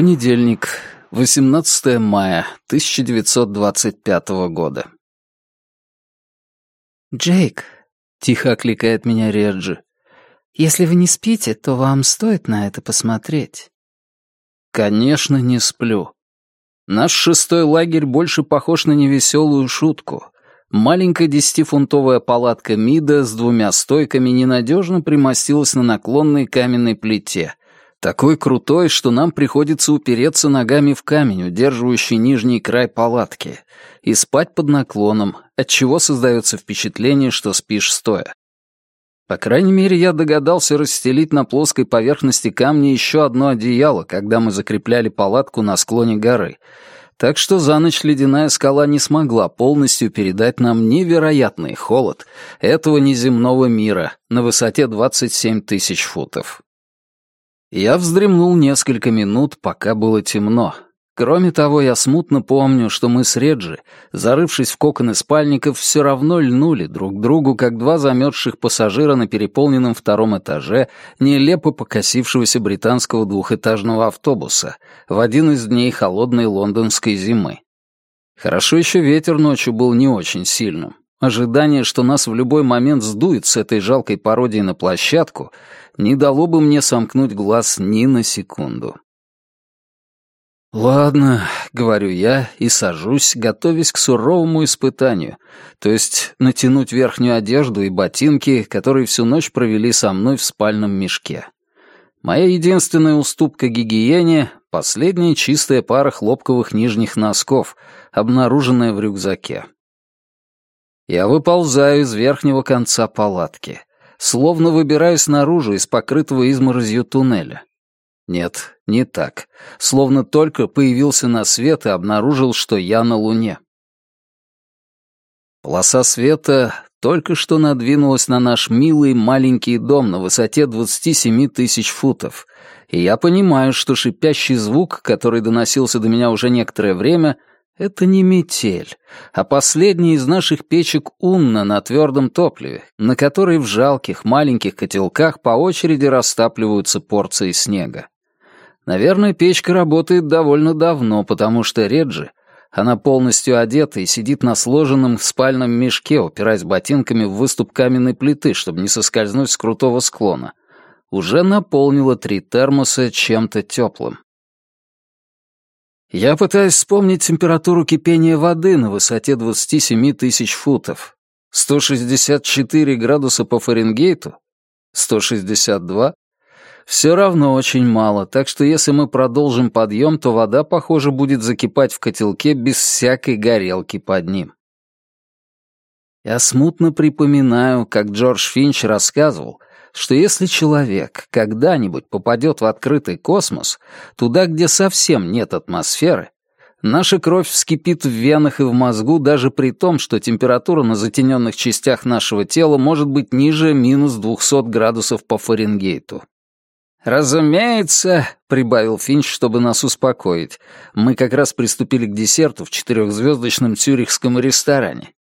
Понедельник, 18 мая 1925 года. «Джейк», — тихо окликает меня Реджи, — «если вы не спите, то вам стоит на это посмотреть». Конечно, не сплю. Наш шестой лагерь больше похож на невеселую шутку. Маленькая десятифунтовая палатка МИДа с двумя стойками ненадежно примостилась на наклонной каменной плите, такой крутой, что нам приходится упереться ногами в камень, удерживающий нижний край палатки, и спать под наклоном, отчего создается впечатление, что спишь стоя. По крайней мере, я догадался расстелить на плоской поверхности камня еще одно одеяло, когда мы закрепляли палатку на склоне горы, так что за ночь ледяная скала не смогла полностью передать нам невероятный холод этого неземного мира на высоте 27 тысяч футов. Я вздремнул несколько минут, пока было темно. Кроме того, я смутно помню, что мы с Реджи, зарывшись в коконы спальников, все равно льнули друг другу, как два замерзших пассажира на переполненном втором этаже нелепо покосившегося британского двухэтажного автобуса в один из дней холодной лондонской зимы. Хорошо еще ветер ночью был не очень сильным. Ожидание, что нас в любой момент сдует с этой жалкой пародией на площадку, не дало бы мне сомкнуть глаз ни на секунду. «Ладно», — говорю я и сажусь, готовясь к суровому испытанию, то есть натянуть верхнюю одежду и ботинки, которые всю ночь провели со мной в спальном мешке. Моя единственная уступка гигиене — последняя чистая пара хлопковых нижних носков, обнаруженная в рюкзаке. Я выползаю из верхнего конца палатки словно выбираюсь наружу из покрытого изморозью туннеля. Нет, не так. Словно только появился на свет и обнаружил, что я на Луне. Полоса света только что надвинулась на наш милый маленький дом на высоте 27 тысяч футов, и я понимаю, что шипящий звук, который доносился до меня уже некоторое время — это не метель, а последняя из наших печек Унна на твердом топливе, на которой в жалких маленьких котелках по очереди растапливаются порции снега. Наверное, печка работает довольно давно, потому что Реджи, она полностью одета и сидит на сложенном спальном мешке, упираясь ботинками в выступ каменной плиты, чтобы не соскользнуть с крутого склона, уже наполнила три термоса чем-то теплым. Я пытаюсь вспомнить температуру кипения воды на высоте 27 тысяч футов. 164 градуса по Фаренгейту? 162? Все равно очень мало, так что если мы продолжим подъем, то вода, похоже, будет закипать в котелке без всякой горелки под ним. Я смутно припоминаю, как Джордж Финч рассказывал, что если человек когда-нибудь попадет в открытый космос, туда, где совсем нет атмосферы, наша кровь вскипит в венах и в мозгу даже при том, что температура на затененных частях нашего тела может быть ниже минус 200 градусов по Фаренгейту. «Разумеется», — прибавил Финч, чтобы нас успокоить, мы как раз приступили к десерту в четырехзвездочном цюрихском ресторане.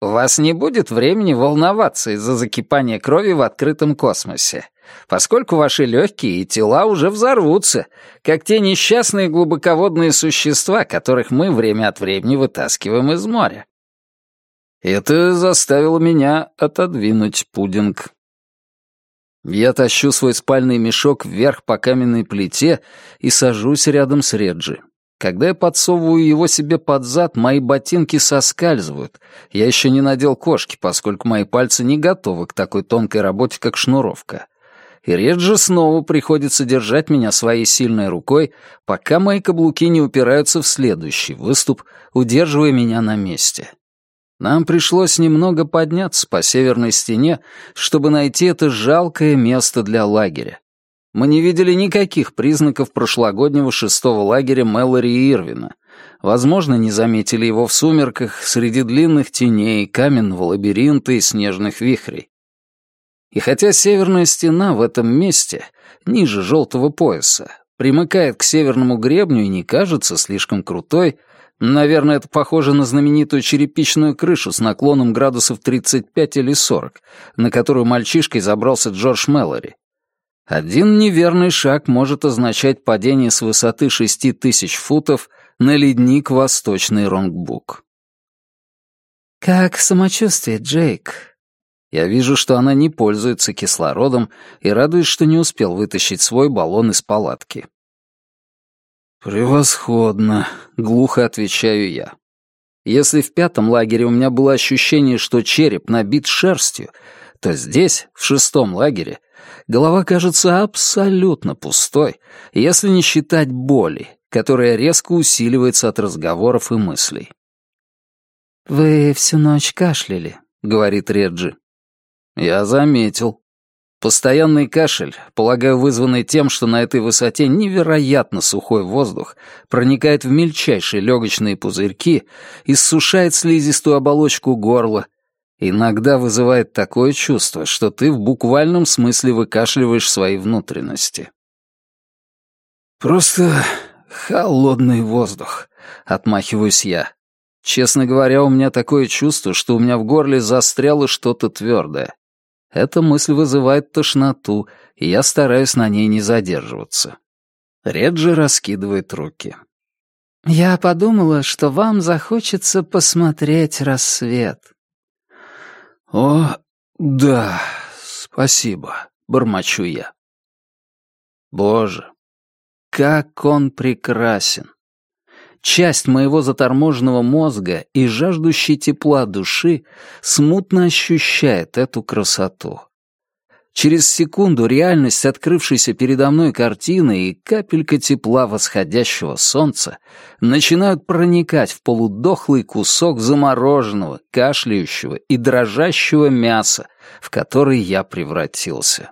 У вас не будет времени волноваться из-за закипания крови в открытом космосе, поскольку ваши легкие и тела уже взорвутся, как те несчастные глубоководные существа, которых мы время от времени вытаскиваем из моря. Это заставило меня отодвинуть пудинг. Я тащу свой спальный мешок вверх по каменной плите и сажусь рядом с Реджи. Когда я подсовываю его себе под зад, мои ботинки соскальзывают. Я еще не надел кошки, поскольку мои пальцы не готовы к такой тонкой работе, как шнуровка. И Реджи снова приходится держать меня своей сильной рукой, пока мои каблуки не упираются в следующий выступ, удерживая меня на месте. Нам пришлось немного подняться по северной стене, чтобы найти это жалкое место для лагеря. Мы не видели никаких признаков прошлогоднего шестого лагеря Мэлори и Ирвина. Возможно, не заметили его в сумерках среди длинных теней, каменного лабиринта и снежных вихрей. И хотя северная стена в этом месте, ниже желтого пояса, примыкает к северному гребню и не кажется слишком крутой, наверное, это похоже на знаменитую черепичную крышу с наклоном градусов 35 или 40, на которую мальчишкой забрался Джордж Мэлори, Один неверный шаг может означать падение с высоты шести тысяч футов на ледник Восточный Ронгбук. «Как самочувствие, Джейк?» Я вижу, что она не пользуется кислородом и радуюсь, что не успел вытащить свой баллон из палатки. «Превосходно», — глухо отвечаю я. Если в пятом лагере у меня было ощущение, что череп набит шерстью, то здесь, в шестом лагере, голова кажется абсолютно пустой, если не считать боли, которая резко усиливается от разговоров и мыслей. «Вы всю ночь кашляли», — говорит Реджи. «Я заметил. Постоянный кашель, полагаю, вызванный тем, что на этой высоте невероятно сухой воздух проникает в мельчайшие легочные пузырьки, иссушает слизистую оболочку горла, иногда вызывает такое чувство, что ты в буквальном смысле выкашливаешь свои внутренности. Просто холодный воздух, отмахиваюсь я. Честно говоря, у меня такое чувство, что у меня в горле застряло что-то твердое. Эта мысль вызывает тошноту, и я стараюсь на ней не задерживаться. Реджи раскидывает руки. «Я подумала, что вам захочется посмотреть рассвет». «О, да, спасибо», — бормочу я. Боже, как он прекрасен! часть моего заторможенного мозга и жаждущей тепла души смутно ощущает эту красоту. Через секунду реальность открывшейся передо мной картины и капелька тепла восходящего солнца начинают проникать в полудохлый кусок замороженного, кашляющего и дрожащего мяса, в который я превратился.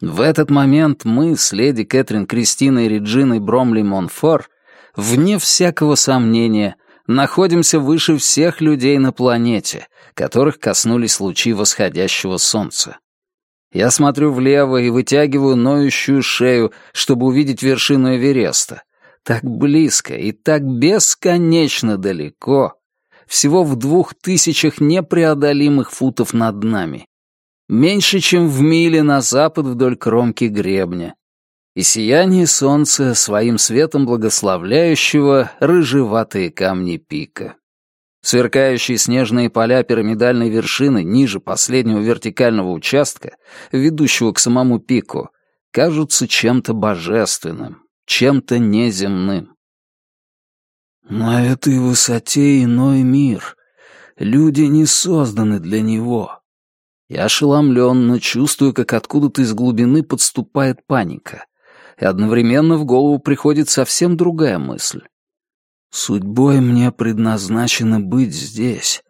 В этот момент мы с леди Кэтрин Кристиной Реджиной Бромли Монфор вне всякого сомнения, находимся выше всех людей на планете, которых коснулись лучи восходящего солнца. Я смотрю влево и вытягиваю ноющую шею, чтобы увидеть вершину Эвереста. Так близко и так бесконечно далеко. Всего в двух тысячах непреодолимых футов над нами. Меньше, чем в миле на запад вдоль кромки гребня и сияние солнца своим светом благословляющего рыжеватые камни пика. Сверкающие снежные поля пирамидальной вершины ниже последнего вертикального участка, ведущего к самому пику, кажутся чем-то божественным, чем-то неземным. На этой высоте иной мир. Люди не созданы для него. Я ошеломлен, но чувствую, как откуда-то из глубины подступает паника и одновременно в голову приходит совсем другая мысль. «Судьбой мне предназначено быть здесь.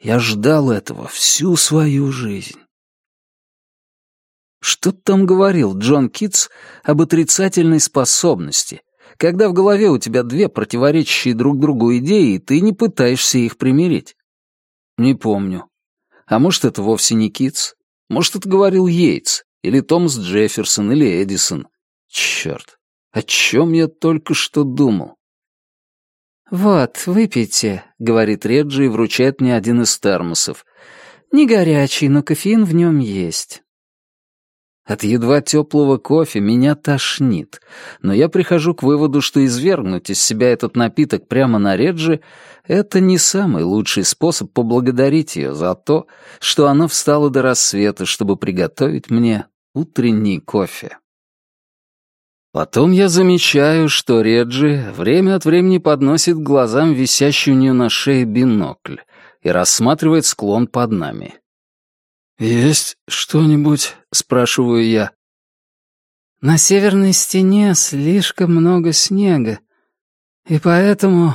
Я ждал этого всю свою жизнь». Что там говорил Джон Китс об отрицательной способности, когда в голове у тебя две противоречащие друг другу идеи, и ты не пытаешься их примирить? Не помню. А может, это вовсе не Китс? Может, это говорил Йейтс, или Томас Джефферсон, или Эдисон. Черт, о чем я только что думал? «Вот, выпейте», — говорит Реджи и вручает мне один из термосов. «Не горячий, но кофеин в нем есть». От едва теплого кофе меня тошнит, но я прихожу к выводу, что извергнуть из себя этот напиток прямо на Реджи — это не самый лучший способ поблагодарить ее за то, что она встала до рассвета, чтобы приготовить мне утренний кофе. Потом я замечаю, что Реджи время от времени подносит к глазам висящий у нее на шее бинокль и рассматривает склон под нами. «Есть что-нибудь?» — спрашиваю я. «На северной стене слишком много снега, и поэтому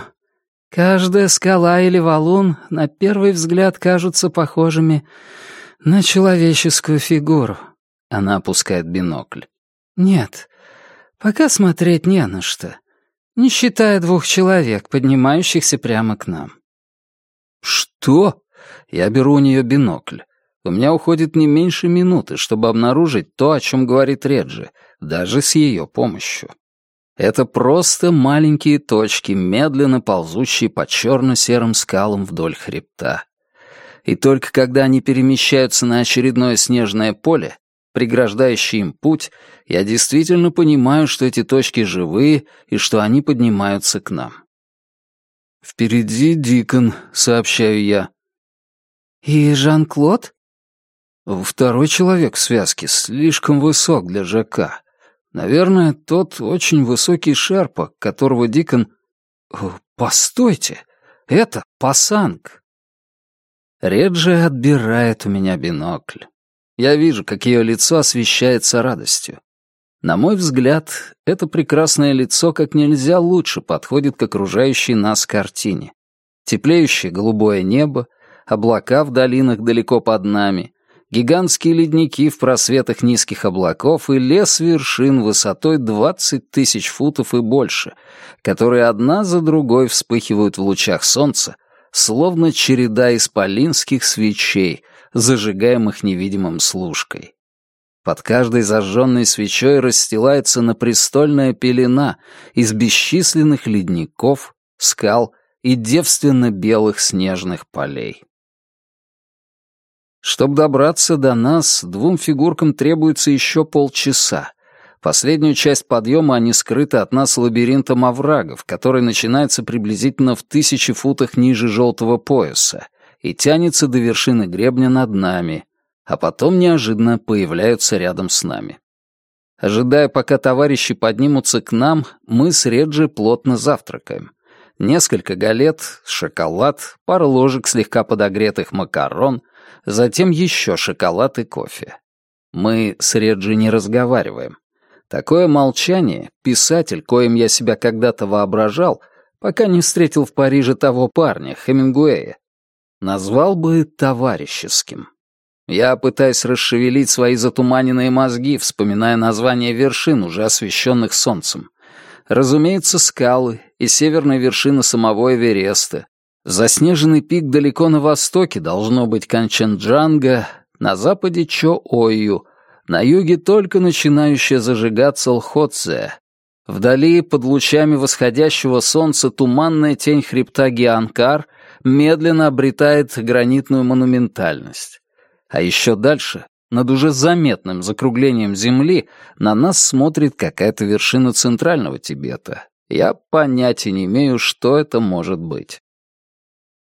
каждая скала или валун на первый взгляд кажутся похожими на человеческую фигуру». Она опускает бинокль. «Нет, Пока смотреть не на что, не считая двух человек, поднимающихся прямо к нам. «Что?» Я беру у нее бинокль. У меня уходит не меньше минуты, чтобы обнаружить то, о чем говорит Реджи, даже с ее помощью. Это просто маленькие точки, медленно ползущие по черно-серым скалам вдоль хребта. И только когда они перемещаются на очередное снежное поле, преграждающие им путь, я действительно понимаю, что эти точки живые и что они поднимаются к нам. «Впереди Дикон», — сообщаю я. «И Жан-Клод?» «Второй человек в связке слишком высок для ЖК. Наверное, тот очень высокий шерпа, которого Дикон... Постойте, это пасанг!» Реджи отбирает у меня бинокль. Я вижу, как ее лицо освещается радостью. На мой взгляд, это прекрасное лицо как нельзя лучше подходит к окружающей нас картине. Теплеющее голубое небо, облака в долинах далеко под нами, гигантские ледники в просветах низких облаков и лес вершин высотой 20 тысяч футов и больше, которые одна за другой вспыхивают в лучах солнца, словно череда исполинских свечей, зажигаемых невидимым служкой. Под каждой зажженной свечой расстилается напрестольная пелена из бесчисленных ледников, скал и девственно-белых снежных полей. Чтобы добраться до нас, двум фигуркам требуется еще полчаса. Последнюю часть подъема они скрыты от нас лабиринтом оврагов, который начинается приблизительно в тысячи футах ниже желтого пояса и тянется до вершины гребня над нами, а потом неожиданно появляются рядом с нами. Ожидая, пока товарищи поднимутся к нам, мы с Реджи плотно завтракаем. Несколько галет, шоколад, пара ложек слегка подогретых макарон, затем еще шоколад и кофе. Мы с Реджи не разговариваем. Такое молчание писатель, коим я себя когда-то воображал, пока не встретил в Париже того парня, Хемингуэя, назвал бы товарищеским. Я пытаюсь расшевелить свои затуманенные мозги, вспоминая названия вершин, уже освещенных солнцем. Разумеется, скалы и северная вершина самого Эвереста. Заснеженный пик далеко на востоке должно быть Канченджанга, на западе Чо-Ойю, на юге только начинающая зажигаться Лхотзе. Вдали, под лучами восходящего солнца, туманная тень хребта Гианкар медленно обретает гранитную монументальность. А еще дальше, над уже заметным закруглением земли, на нас смотрит какая-то вершина центрального Тибета. Я понятия не имею, что это может быть.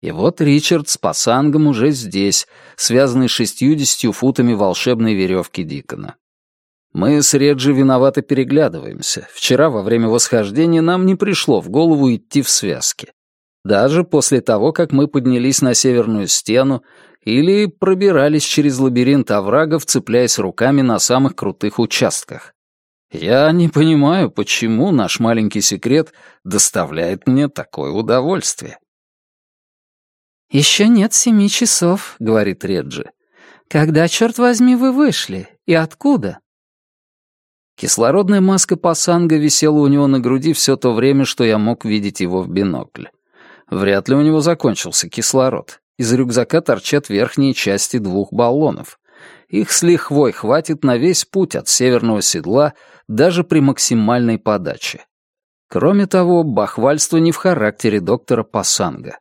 И вот Ричард с Пасангом уже здесь, связанный шестьюдесятью футами волшебной веревки Дикона. Мы с Реджи виновато переглядываемся. Вчера во время восхождения нам не пришло в голову идти в связке. Даже после того, как мы поднялись на северную стену или пробирались через лабиринт оврагов, цепляясь руками на самых крутых участках. Я не понимаю, почему наш маленький секрет доставляет мне такое удовольствие. «Еще нет семи часов», — говорит Реджи. «Когда, черт возьми, вы вышли? И откуда?» Кислородная маска Пасанга висела у него на груди все то время, что я мог видеть его в бинокль. Вряд ли у него закончился кислород. Из рюкзака торчат верхние части двух баллонов. Их с лихвой хватит на весь путь от северного седла даже при максимальной подаче. Кроме того, бахвальство не в характере доктора Пасанга.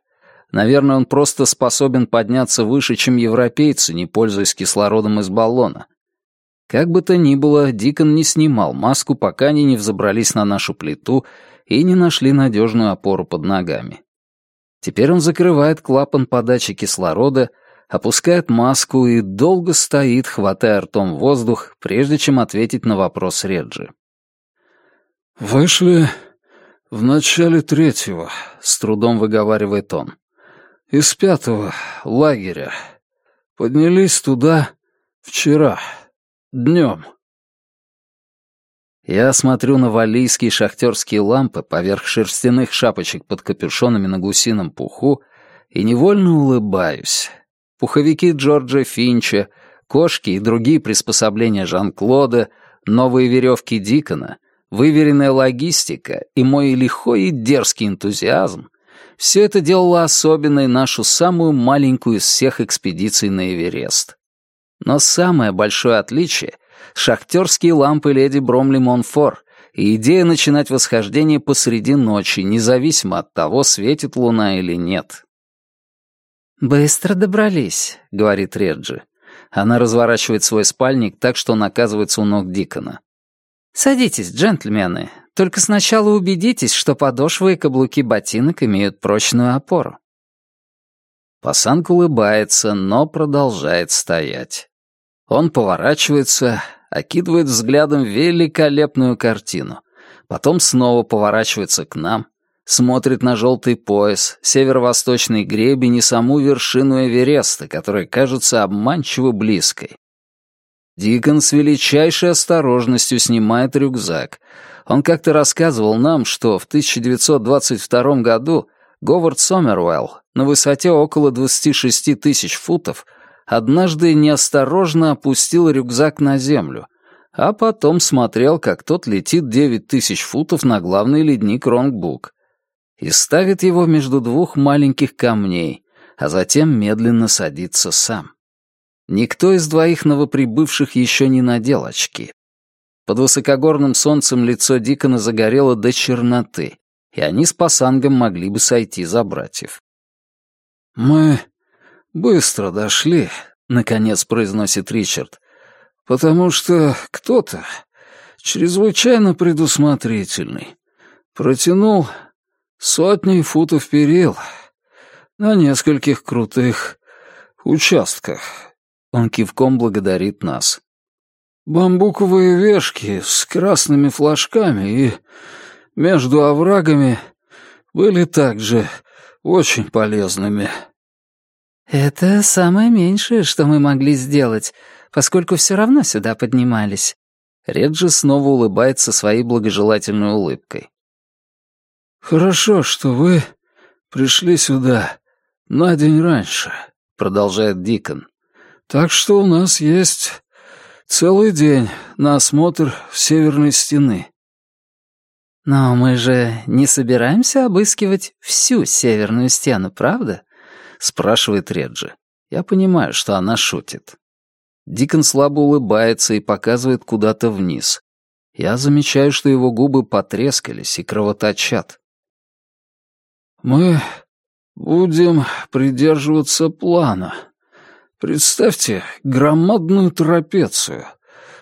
Наверное, он просто способен подняться выше, чем европейцы, не пользуясь кислородом из баллона. Как бы то ни было, Дикон не снимал маску, пока они не взобрались на нашу плиту и не нашли надежную опору под ногами. Теперь он закрывает клапан подачи кислорода, опускает маску и долго стоит, хватая ртом воздух, прежде чем ответить на вопрос Реджи. «Вышли в начале третьего», — с трудом выговаривает он. «Из пятого лагеря. Поднялись туда вчера, днем». Я смотрю на валийские шахтерские лампы поверх шерстяных шапочек под капюшонами на гусином пуху и невольно улыбаюсь. Пуховики Джорджа Финча, кошки и другие приспособления Жан-Клода, новые веревки Дикона, выверенная логистика и мой лихой и дерзкий энтузиазм — все это делало особенной нашу самую маленькую из всех экспедиций на Эверест. Но самое большое отличие — шахтерские лампы леди Бромли Монфор и идея начинать восхождение посреди ночи, независимо от того, светит луна или нет. «Быстро добрались», — говорит Реджи. Она разворачивает свой спальник так, что он оказывается у ног Дикона. «Садитесь, джентльмены. Только сначала убедитесь, что подошвы и каблуки ботинок имеют прочную опору». Пасанг улыбается, но продолжает стоять. Он поворачивается, окидывает взглядом великолепную картину. Потом снова поворачивается к нам, смотрит на желтый пояс, северо-восточный гребень и саму вершину Эвереста, которая кажется обманчиво близкой. Дикон с величайшей осторожностью снимает рюкзак. Он как-то рассказывал нам, что в 1922 году Говард Сомервелл на высоте около 26 тысяч футов однажды неосторожно опустил рюкзак на землю, а потом смотрел, как тот летит 9 тысяч футов на главный ледник Ронгбук и ставит его между двух маленьких камней, а затем медленно садится сам. Никто из двоих новоприбывших еще не надел очки. Под высокогорным солнцем лицо Дикона загорело до черноты, и они с пасангом могли бы сойти за братьев. «Мы быстро дошли», — наконец произносит Ричард, «потому что кто-то, чрезвычайно предусмотрительный, протянул сотни футов перил на нескольких крутых участках. Он кивком благодарит нас. Бамбуковые вешки с красными флажками и между оврагами были также очень полезными. «Это самое меньшее, что мы могли сделать, поскольку все равно сюда поднимались». Реджи снова улыбается своей благожелательной улыбкой. «Хорошо, что вы пришли сюда на день раньше», — продолжает Дикон. Так что у нас есть целый день на осмотр северной стены. Но мы же не собираемся обыскивать всю северную стену, правда? Спрашивает Реджи. Я понимаю, что она шутит. Дикон слабо улыбается и показывает куда-то вниз. Я замечаю, что его губы потрескались и кровоточат. «Мы будем придерживаться плана», Представьте громадную трапецию,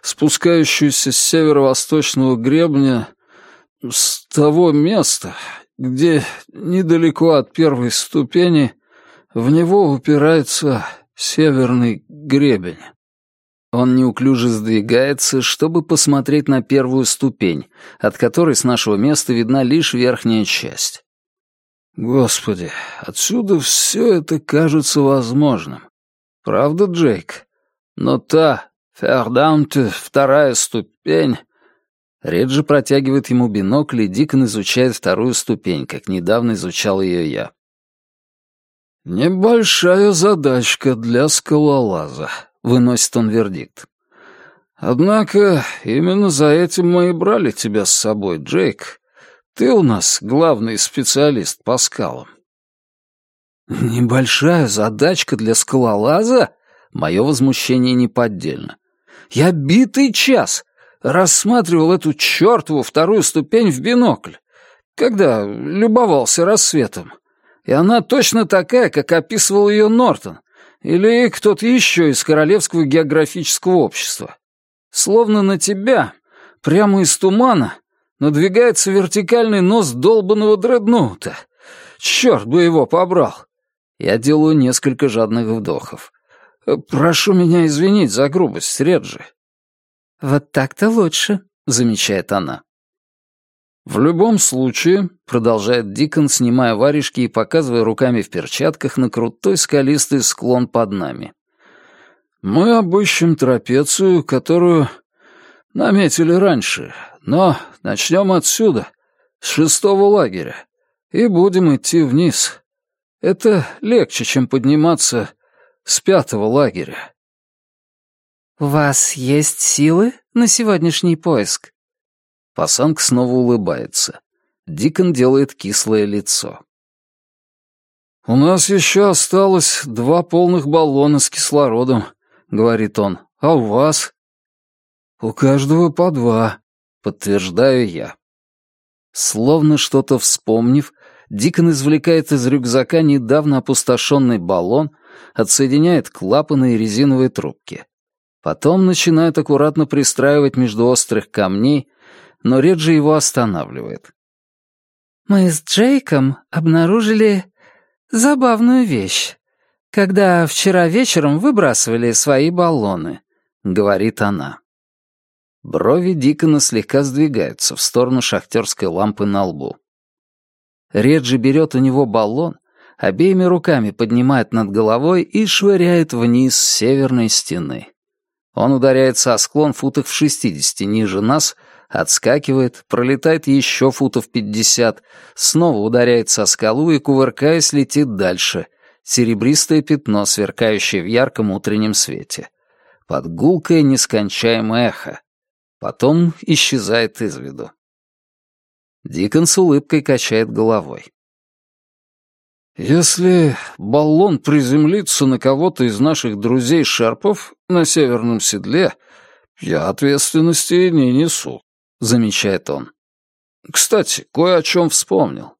спускающуюся с северо-восточного гребня с того места, где недалеко от первой ступени в него упирается северный гребень. Он неуклюже сдвигается, чтобы посмотреть на первую ступень, от которой с нашего места видна лишь верхняя часть. Господи, отсюда все это кажется возможным. Правда, Джейк? Но та, Фердаунте, вторая ступень... Реджи протягивает ему бинокль, и Дикон изучает вторую ступень, как недавно изучал ее я. «Небольшая задачка для скалолаза», — выносит он вердикт. «Однако именно за этим мы и брали тебя с собой, Джейк. Ты у нас главный специалист по скалам». «Небольшая задачка для скалолаза?» Мое возмущение неподдельно. «Я битый час рассматривал эту чертову вторую ступень в бинокль, когда любовался рассветом. И она точно такая, как описывал ее Нортон или кто-то еще из Королевского географического общества. Словно на тебя, прямо из тумана, надвигается вертикальный нос долбанного дредноута. Черт бы его побрал!» Я делаю несколько жадных вдохов. «Прошу меня извинить за грубость, Реджи». «Вот так-то лучше», — замечает она. «В любом случае», — продолжает Дикон, снимая варежки и показывая руками в перчатках на крутой скалистый склон под нами. «Мы обыщем трапецию, которую наметили раньше, но начнем отсюда, с шестого лагеря, и будем идти вниз. Это легче, чем подниматься с пятого лагеря. «У вас есть силы на сегодняшний поиск?» Пасанг снова улыбается. Дикон делает кислое лицо. «У нас еще осталось два полных баллона с кислородом», — говорит он. «А у вас?» «У каждого по два», — подтверждаю я. Словно что-то вспомнив, Дикон извлекает из рюкзака недавно опустошенный баллон, отсоединяет клапаны и резиновые трубки. Потом начинает аккуратно пристраивать между острых камней, но Реджи его останавливает. «Мы с Джейком обнаружили забавную вещь, когда вчера вечером выбрасывали свои баллоны», — говорит она. Брови Дикона слегка сдвигаются в сторону шахтерской лампы на лбу. Реджи берет у него баллон, обеими руками поднимает над головой и швыряет вниз с северной стены. Он ударяется о склон футах в шестидесяти ниже нас, отскакивает, пролетает еще футов пятьдесят, снова ударяется о скалу и, кувыркаясь, летит дальше. Серебристое пятно, сверкающее в ярком утреннем свете. Под гулкое нескончаемое эхо. Потом исчезает из виду. Дикон с улыбкой качает головой. «Если баллон приземлится на кого-то из наших друзей-шерпов на северном седле, я ответственности не несу», — замечает он. «Кстати, кое о чем вспомнил.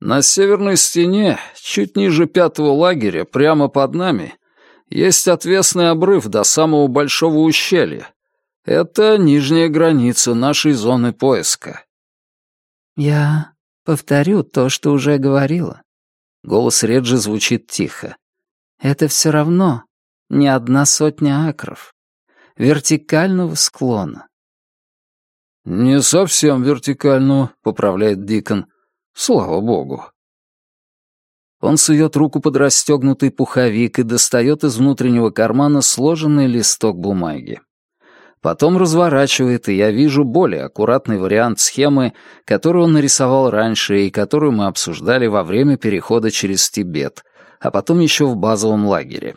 На северной стене, чуть ниже пятого лагеря, прямо под нами, есть отвесный обрыв до самого большого ущелья, это нижняя граница нашей зоны поиска. Я повторю то, что уже говорила. Голос Реджи звучит тихо. Это все равно не одна сотня акров. Вертикального склона. «Не совсем вертикального», — поправляет Дикон. «Слава богу». Он сует руку под расстегнутый пуховик и достает из внутреннего кармана сложенный листок бумаги. Потом разворачивает, и я вижу более аккуратный вариант схемы, которую он нарисовал раньше и которую мы обсуждали во время перехода через Тибет, а потом еще в базовом лагере.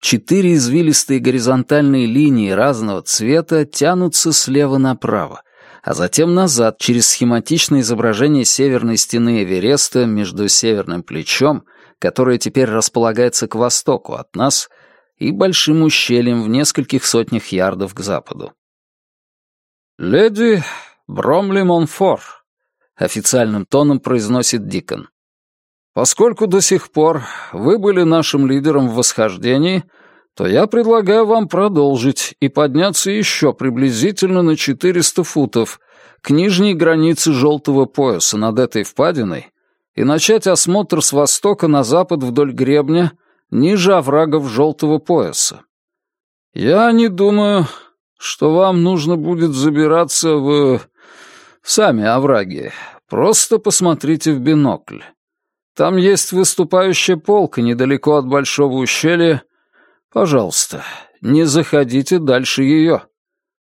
Четыре извилистые горизонтальные линии разного цвета тянутся слева направо, а затем назад через схематичное изображение северной стены Эвереста между северным плечом, которое теперь располагается к востоку от нас, и большим ущельем в нескольких сотнях ярдов к западу. «Леди Бромли Монфор», — официальным тоном произносит Дикон. «Поскольку до сих пор вы были нашим лидером в восхождении, то я предлагаю вам продолжить и подняться еще приблизительно на 400 футов к нижней границе желтого пояса над этой впадиной и начать осмотр с востока на запад вдоль гребня — ниже оврагов желтого пояса. Я не думаю, что вам нужно будет забираться в сами овраги. Просто посмотрите в бинокль. Там есть выступающая полка недалеко от большого ущелья. Пожалуйста, не заходите дальше ее.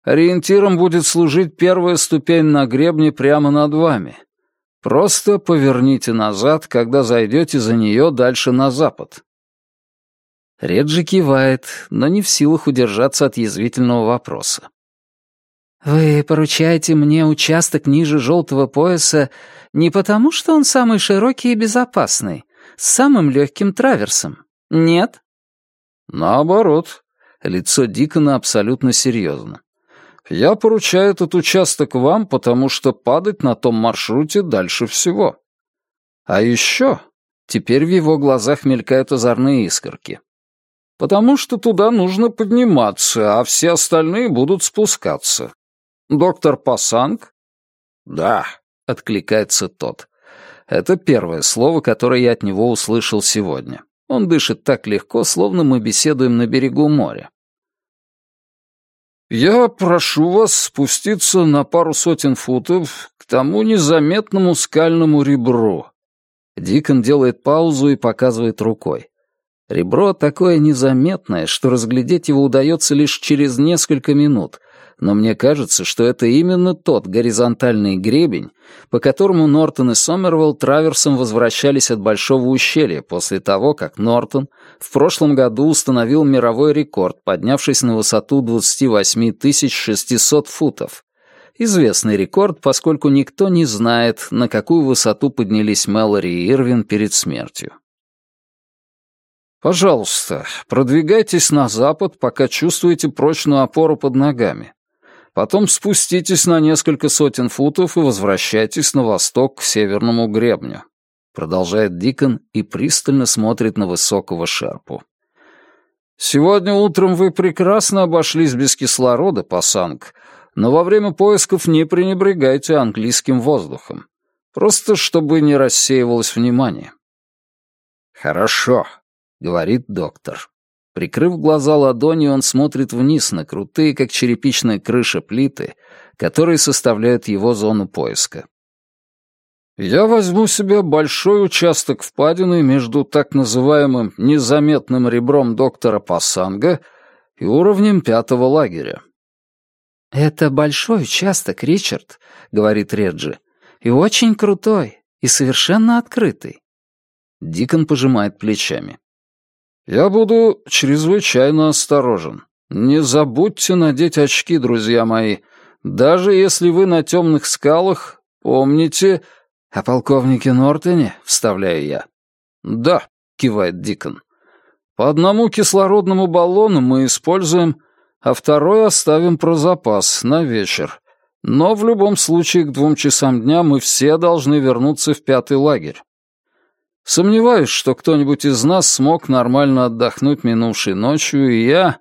Ориентиром будет служить первая ступень на гребне прямо над вами. Просто поверните назад, когда зайдете за нее дальше на запад. Реджи кивает, но не в силах удержаться от язвительного вопроса. «Вы поручаете мне участок ниже желтого пояса не потому, что он самый широкий и безопасный, с самым легким траверсом, нет?» «Наоборот», — лицо Дикона абсолютно серьезно. «Я поручаю этот участок вам, потому что падать на том маршруте дальше всего. А еще...» Теперь в его глазах мелькают озорные искорки потому что туда нужно подниматься, а все остальные будут спускаться. Доктор Пасанг? Да, откликается тот. Это первое слово, которое я от него услышал сегодня. Он дышит так легко, словно мы беседуем на берегу моря. «Я прошу вас спуститься на пару сотен футов к тому незаметному скальному ребру». Дикон делает паузу и показывает рукой. Ребро такое незаметное, что разглядеть его удается лишь через несколько минут, но мне кажется, что это именно тот горизонтальный гребень, по которому Нортон и Сомервелл траверсом возвращались от Большого ущелья после того, как Нортон в прошлом году установил мировой рекорд, поднявшись на высоту 28 600 футов. Известный рекорд, поскольку никто не знает, на какую высоту поднялись Мэлори и Ирвин перед смертью. Пожалуйста, продвигайтесь на запад, пока чувствуете прочную опору под ногами. Потом спуститесь на несколько сотен футов и возвращайтесь на восток к северному гребню. — продолжает Дикон и пристально смотрит на высокого шарпу. «Сегодня утром вы прекрасно обошлись без кислорода, пасанг, но во время поисков не пренебрегайте английским воздухом. Просто чтобы не рассеивалось внимание». «Хорошо», — говорит доктор. Прикрыв глаза ладонью, он смотрит вниз на крутые, как черепичная крыша, плиты, которые составляют его зону поиска. «Я возьму себе большой участок впадины между так называемым незаметным ребром доктора Пассанга и уровнем пятого лагеря». «Это большой участок, Ричард», — говорит Реджи, — «и очень крутой, и совершенно открытый». Дикон пожимает плечами. «Я буду чрезвычайно осторожен. Не забудьте надеть очки, друзья мои. Даже если вы на темных скалах, помните...» «О полковнике Нортоне?» — вставляю я. «Да», — кивает Дикон. «По одному кислородному баллону мы используем, а второй оставим про запас на вечер. Но в любом случае к двум часам дня мы все должны вернуться в пятый лагерь. Сомневаюсь, что кто-нибудь из нас смог нормально отдохнуть минувшей ночью, и я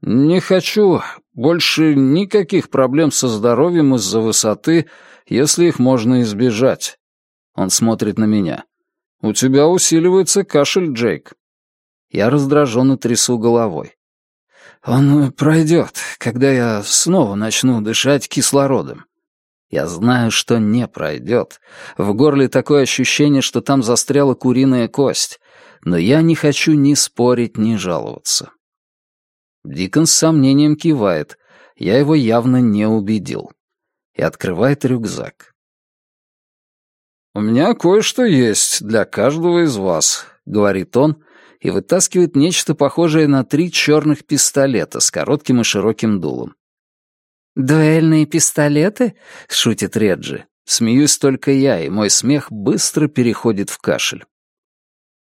не хочу больше никаких проблем со здоровьем из-за высоты, если их можно избежать. Он смотрит на меня. У тебя усиливается кашель, Джейк. Я раздраженно трясу головой. Он пройдет, когда я снова начну дышать кислородом. Я знаю, что не пройдет. В горле такое ощущение, что там застряла куриная кость. Но я не хочу ни спорить, ни жаловаться. Дикон с сомнением кивает. Я его явно не убедил. И открывает рюкзак. «У меня кое-что есть для каждого из вас», — говорит он, и вытаскивает нечто похожее на три черных пистолета с коротким и широким дулом. «Дуэльные пистолеты?» — шутит Реджи. Смеюсь только я, и мой смех быстро переходит в кашель.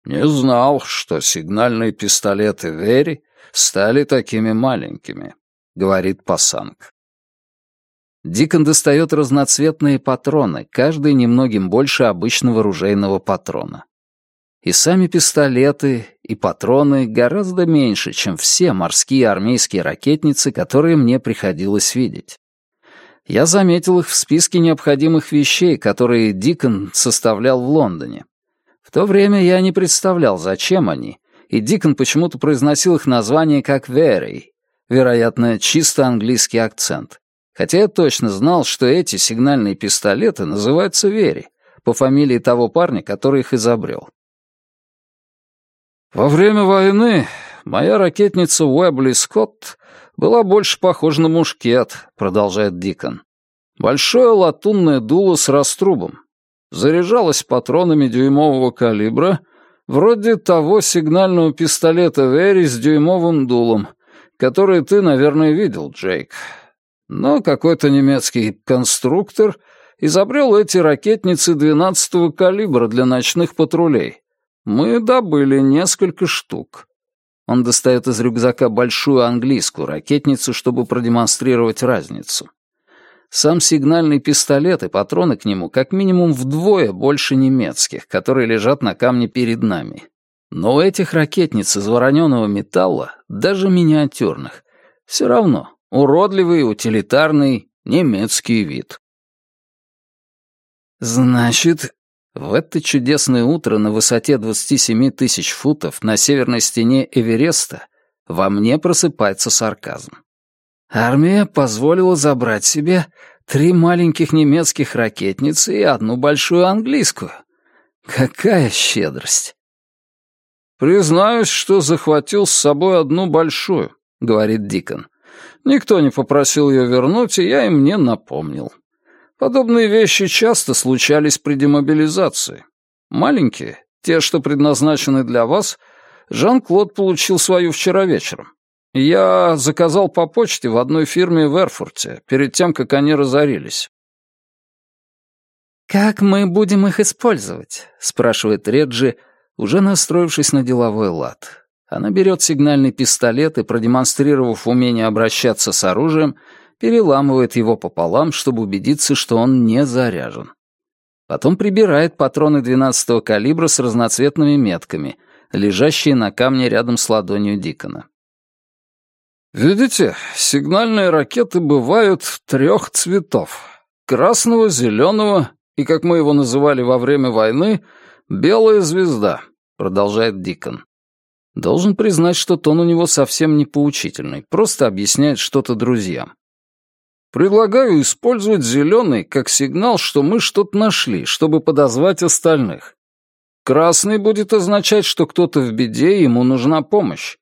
«Не знал, что сигнальные пистолеты Вери стали такими маленькими», — говорит Пасанг. Дикон достает разноцветные патроны, каждый немногим больше обычного ружейного патрона. И сами пистолеты, и патроны гораздо меньше, чем все морские армейские ракетницы, которые мне приходилось видеть. Я заметил их в списке необходимых вещей, которые Дикон составлял в Лондоне. В то время я не представлял, зачем они, и Дикон почему-то произносил их название как «very», вероятно, чисто английский акцент. Хотя я точно знал, что эти сигнальные пистолеты называются «Вери», по фамилии того парня, который их изобрел. Во время войны моя ракетница Уэбли Скотт была больше похожа на мушкет, продолжает Дикон. Большое латунное дуло с раструбом. Заряжалась патронами дюймового калибра, вроде того сигнального пистолета Вери с дюймовым дулом, который ты, наверное, видел, Джейк. Но какой-то немецкий конструктор изобрел эти ракетницы 12-го калибра для ночных патрулей. Мы добыли несколько штук. Он достает из рюкзака большую английскую ракетницу, чтобы продемонстрировать разницу. Сам сигнальный пистолет и патроны к нему как минимум вдвое больше немецких, которые лежат на камне перед нами. Но у этих ракетниц из вороненого металла, даже миниатюрных, все равно уродливый, утилитарный немецкий вид. «Значит, в это чудесное утро на высоте 27 тысяч футов на северной стене Эвереста во мне просыпается сарказм. Армия позволила забрать себе три маленьких немецких ракетницы и одну большую английскую. Какая щедрость! «Признаюсь, что захватил с собой одну большую», — говорит Дикон. «Никто не попросил ее вернуть, и я им не напомнил». Подобные вещи часто случались при демобилизации. Маленькие, те, что предназначены для вас, Жан-Клод получил свою вчера вечером. Я заказал по почте в одной фирме в Эрфурте, перед тем, как они разорились. «Как мы будем их использовать?» — спрашивает Реджи, уже настроившись на деловой лад. Она берет сигнальный пистолет и, продемонстрировав умение обращаться с оружием, переламывает его пополам, чтобы убедиться, что он не заряжен. Потом прибирает патроны 12-го калибра с разноцветными метками, лежащие на камне рядом с ладонью Дикона. «Видите, сигнальные ракеты бывают трех цветов. Красного, зеленого и, как мы его называли во время войны, белая звезда», — продолжает Дикон. Должен признать, что тон у него совсем не поучительный, просто объясняет что-то друзьям. Предлагаю использовать зеленый как сигнал, что мы что-то нашли, чтобы подозвать остальных. Красный будет означать, что кто-то в беде ему нужна помощь.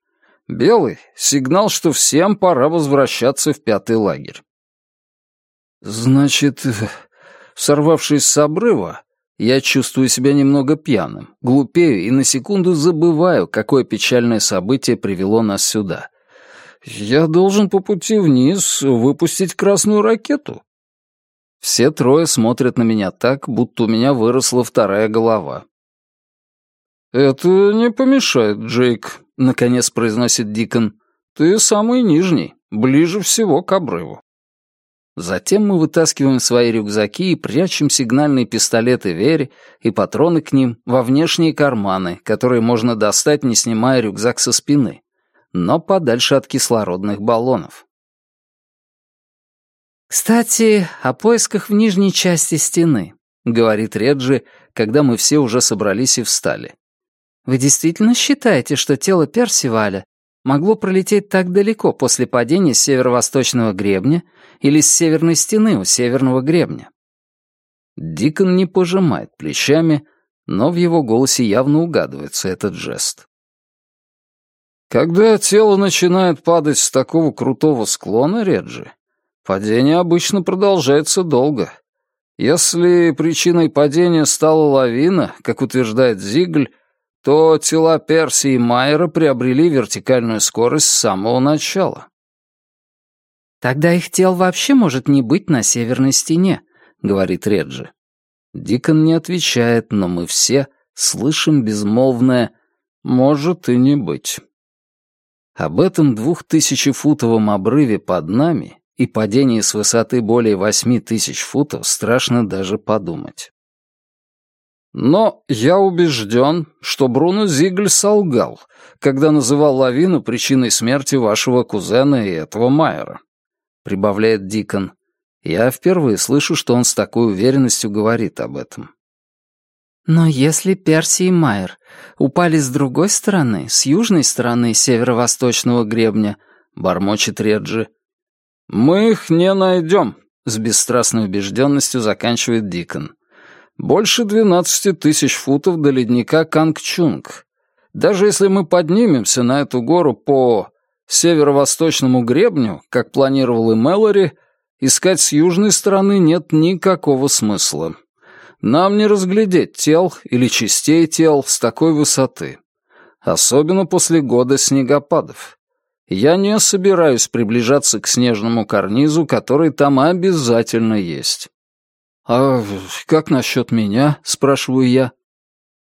Белый — сигнал, что всем пора возвращаться в пятый лагерь. Значит, сорвавшись с обрыва, я чувствую себя немного пьяным, глупею и на секунду забываю, какое печальное событие привело нас сюда. Я должен по пути вниз выпустить красную ракету. Все трое смотрят на меня так, будто у меня выросла вторая голова. «Это не помешает, Джейк», — наконец произносит Дикон. «Ты самый нижний, ближе всего к обрыву». Затем мы вытаскиваем свои рюкзаки и прячем сигнальные пистолеты Вере и патроны к ним во внешние карманы, которые можно достать, не снимая рюкзак со спины, но подальше от кислородных баллонов. «Кстати, о поисках в нижней части стены», — говорит Реджи, когда мы все уже собрались и встали. «Вы действительно считаете, что тело Персиваля могло пролететь так далеко после падения с северо-восточного гребня или с северной стены у северного гребня. Дикон не пожимает плечами, но в его голосе явно угадывается этот жест. Когда тело начинает падать с такого крутого склона, Реджи, падение обычно продолжается долго. Если причиной падения стала лавина, как утверждает Зигль, то тела Перси и Майера приобрели вертикальную скорость с самого начала. «Тогда их тел вообще может не быть на северной стене», — говорит Реджи. Дикон не отвечает, но мы все слышим безмолвное «может и не быть». Об этом двухтысячефутовом обрыве под нами и падении с высоты более восьми тысяч футов страшно даже подумать. Но я убежден, что Бруно Зигль солгал, когда называл лавину причиной смерти вашего кузена и этого Майера», — прибавляет Дикон. Я впервые слышу, что он с такой уверенностью говорит об этом. «Но если Перси и Майер упали с другой стороны, с южной стороны северо-восточного гребня», — бормочет Реджи. «Мы их не найдем», — с бесстрастной убежденностью заканчивает Дикон. Больше 12 тысяч футов до ледника Кангчунг. Даже если мы поднимемся на эту гору по северо-восточному гребню, как планировал и Мэлори, искать с южной стороны нет никакого смысла. Нам не разглядеть тел или частей тел с такой высоты. Особенно после года снегопадов. Я не собираюсь приближаться к снежному карнизу, который там обязательно есть. «А как насчет меня?» — спрашиваю я.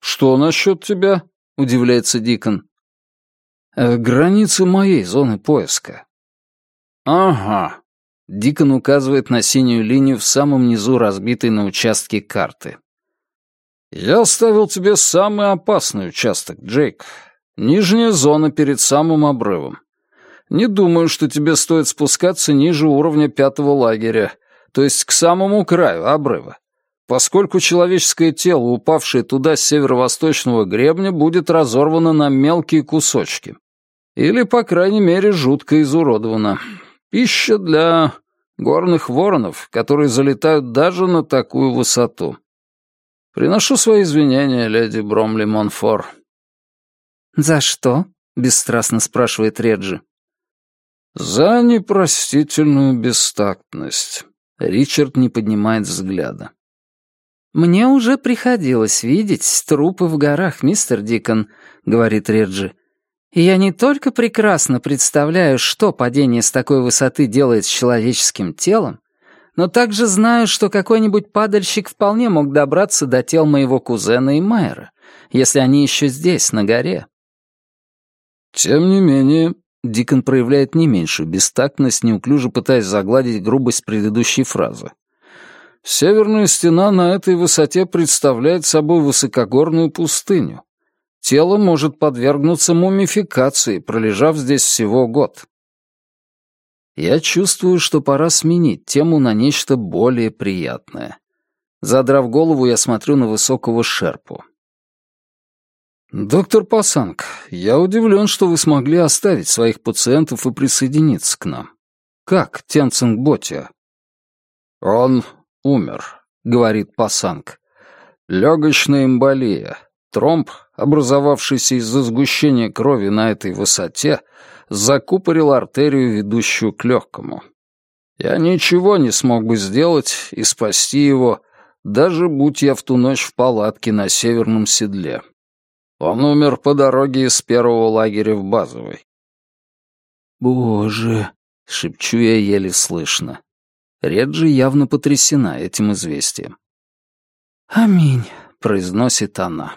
«Что насчет тебя?» — удивляется Дикон. «Э, «Границы моей зоны поиска». «Ага». Дикон указывает на синюю линию в самом низу разбитой на участке карты. «Я оставил тебе самый опасный участок, Джейк. Нижняя зона перед самым обрывом. Не думаю, что тебе стоит спускаться ниже уровня пятого лагеря, то есть к самому краю обрыва, поскольку человеческое тело, упавшее туда с северо-восточного гребня, будет разорвано на мелкие кусочки. Или, по крайней мере, жутко изуродовано. Пища для горных воронов, которые залетают даже на такую высоту. Приношу свои извинения, леди Бромли Монфор. «За что?» — бесстрастно спрашивает Реджи. «За непростительную бестактность». Ричард не поднимает взгляда. «Мне уже приходилось видеть трупы в горах, мистер Дикон», — говорит Реджи. «И я не только прекрасно представляю, что падение с такой высоты делает с человеческим телом, но также знаю, что какой-нибудь падальщик вполне мог добраться до тел моего кузена и Майера, если они еще здесь, на горе». «Тем не менее, Дикон проявляет не меньшую бестактность, неуклюже пытаясь загладить грубость предыдущей фразы. Северная стена на этой высоте представляет собой высокогорную пустыню. Тело может подвергнуться мумификации, пролежав здесь всего год. Я чувствую, что пора сменить тему на нечто более приятное. Задрав голову, я смотрю на высокого шерпу. «Доктор Пасанг, я удивлен, что вы смогли оставить своих пациентов и присоединиться к нам. Как Тенцинг Ботя?» «Он умер», — говорит Пасанг. «Легочная эмболия. Тромб, образовавшийся из-за сгущения крови на этой высоте, закупорил артерию, ведущую к легкому. Я ничего не смог бы сделать и спасти его, даже будь я в ту ночь в палатке на северном седле. Он умер по дороге из первого лагеря в базовый. «Боже!» — шепчу я еле слышно. Реджи явно потрясена этим известием. «Аминь», — произносит она.